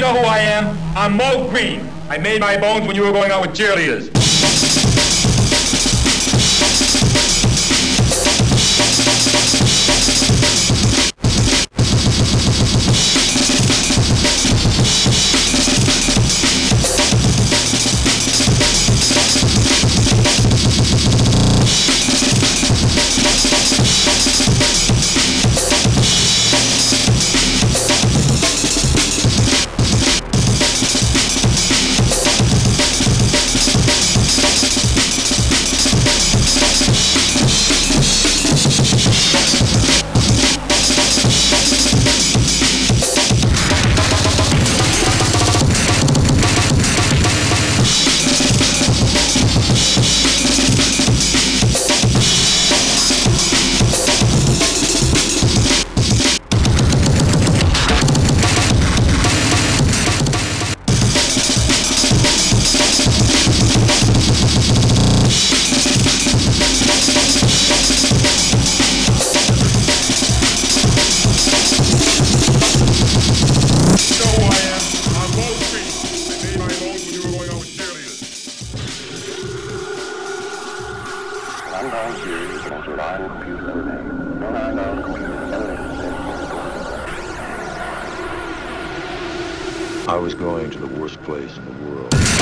know who I am? I'm Moe Greene. I made my bones when you were going out with cheerleaders. I was going to the worst place in the world.